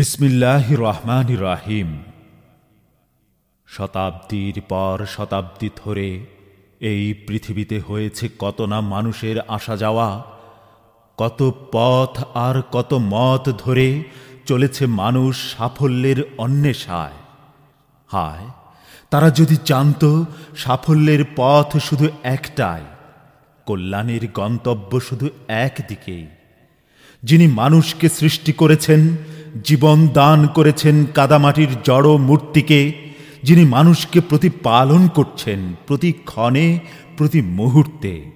বিসমিল্লাহ রহমান রাহিম শতাব্দীর পর শতাব্দী ধরে এই পৃথিবীতে হয়েছে কত না মানুষের আসা যাওয়া, কত পথ আর কত মত ধরে চলেছে মানুষ সাফল্যের অন্বেষায়। হায়, তারা যদি জানত সাফল্যের পথ শুধু একটাই, কল্যাণের গন্তব্য শুধু একদিকেই, যিনি মানুষকে সৃষ্টি করেছেন জীবন দান করেছেন কাদামাটির জড় মূর্তিকে, যিনি মানুষকে প্রতিপালন করছেন প্রতি ক্ষণে, প্রতি মুহূর্তে।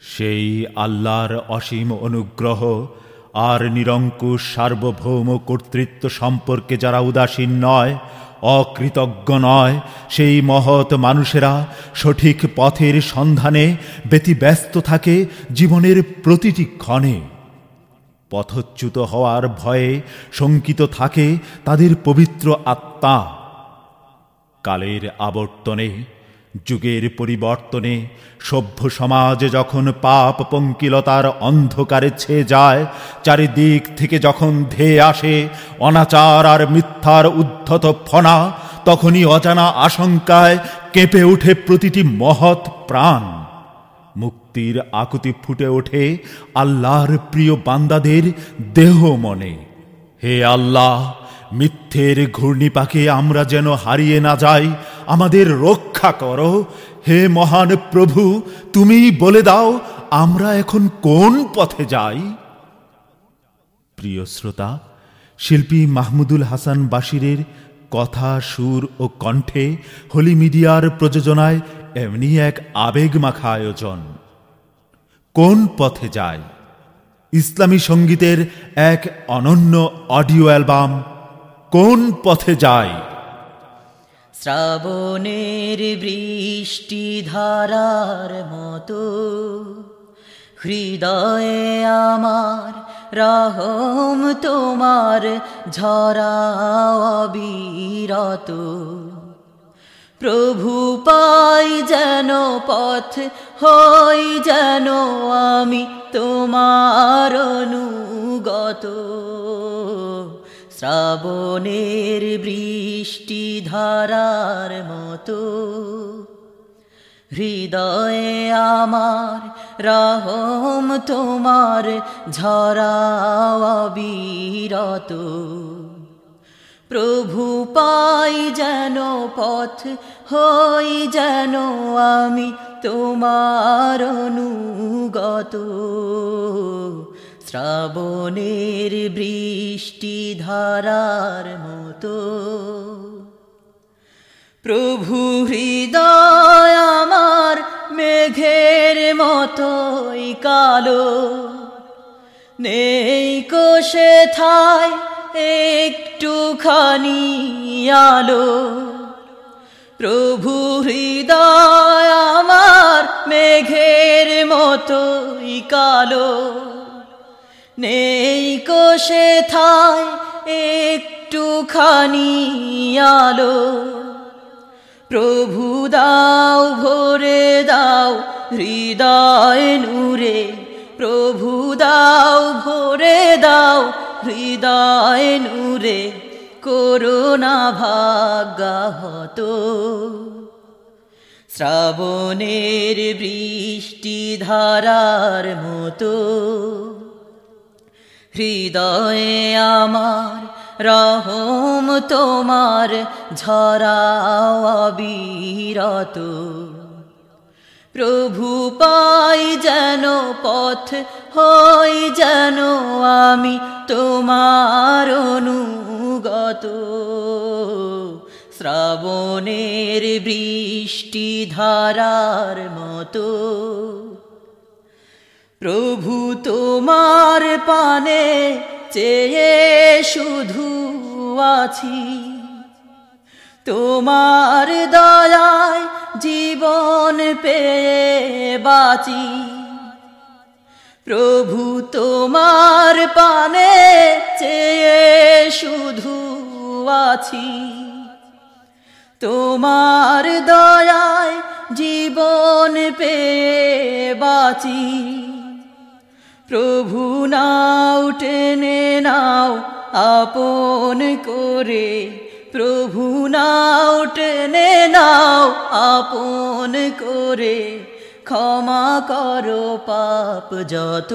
সেই আল্লাহর অসীম অনুগ্রহ আর নিরঙ্কুশ সার্বভৌম কর্তৃত্ব সম্পর্কে যারা উদাসীন নয়, অকৃতজ্ঞ নয়, সেই মহৎ মানুষেরা সঠিক পথের সন্ধানে ব্যতিব্যস্ত থাকে জীবনের প্রতিটি ক্ষণে। পথচ্যুত হওয়ার ভয়ে শঙ্কিত থাকে তাদের পবিত্র আত্মা। কালের আবর্তনে, যুগের পরিবর্তনে, সভ্য সমাজ যখন পাপ পঙ্কিলতার অন্ধকারে ছেয়ে যায়, চারিদিক থেকে যখন ধেয়ে আসে অনাচার আর মিথ্যার উদ্ধত ফনা, তখনই অজানা আশঙ্কায় কেঁপে ওঠে প্রতিটি মহৎ প্রাণ। মুক্তির আকুতি ফুটে ওঠে আল্লাহর প্রিয় বান্দাদের দেহ মনে। হে আল্লাহ, মিথ্যের ঘূর্ণিপাকে আমরা যেন হারিয়ে না যাই, আমাদের রক্ষা করো। হে মহান প্রভু তুমি বলে দাও, আমরা এখন কোন পথে যাই? প্রিয় শ্রোতা, শিল্পী মাহমুদুল হাসান বাশিরের কথা, সুর ও কণ্ঠে হোলি মিডিয়ার প্রযোজনায় এমনি এক আবেগ মাখা আয়োজন। কোন পথে যায়? ইসলামী সঙ্গীতের এক অনন্য অডিও অ্যালবাম কোন পথে যায়? শ্রাবণের বৃষ্টি ধারার মতো, হৃদয়ে আমার রহম তোমার ঝরা অবিরত। প্রভু পাই যেন পথ, হই যেন আমি তোমার অনুগত। শ্রাবণের বৃষ্টি ধারার মতো, হৃদয়ে আমার রহম তোমার ঝরা অবিরত। প্রভু পাই যেন পথ, হই যেন আমি তোমার অনুগত। শ্রাবণের বৃষ্টি ধারার মতো। প্রভু হৃদয় আমার মেঘের মতোই কালো। নেই কোষে থায় একটুখানি আলো। প্রভু হৃদয় আমার মেঘের মতোই কালো। নেই কোষে থায় একটুখানি আলো। প্রভু দাও, ভরে দাও, হৃদয় নূরে। প্রভু দাও, ভরে দাও হৃদয় নূরে করোনা ভাগ্যাহত শ্রাবণের বৃষ্টি ধারার মতো। হৃদয়ে আমার রহম তোমার ঝরা অবিরত। প্রভু পাই যেন পথ হই যেন আমি তোমার অনুগত। শ্রাবণের বৃষ্টি ধারার মতো। প্রভু তোমার পানে চেয়ে শুধু আছি। তোমার দয়ায় জীবন পেয়ে বাঁচি। প্রভু তোমার পানে চেয়ে শুধু আছি। তোমার দয়ায় জীবন পেয়ে বাঁচি। প্রভু নাও টেনে নাও, আপন করে প্রভু নাও, টেনে নাও, আপন করে। ক্ষমা করো পাপ যত।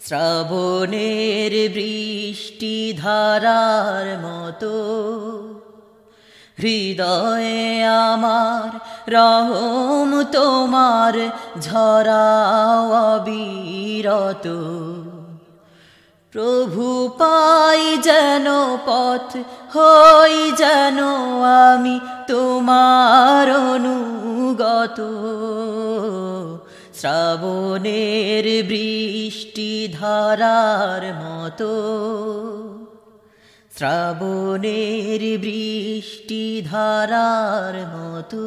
শ্রাবণের বৃষ্টি ধারার মতো। হৃদয়ে আমার রহম তোমার, ঝরাও অবিরত। প্রভু পাই যেন পথ, হই যেন আমি তোমার অনুগত। শ্রাবণের বৃষ্টি ধারার মতো, শ্রাবণের বৃষ্টি ধারার মতো।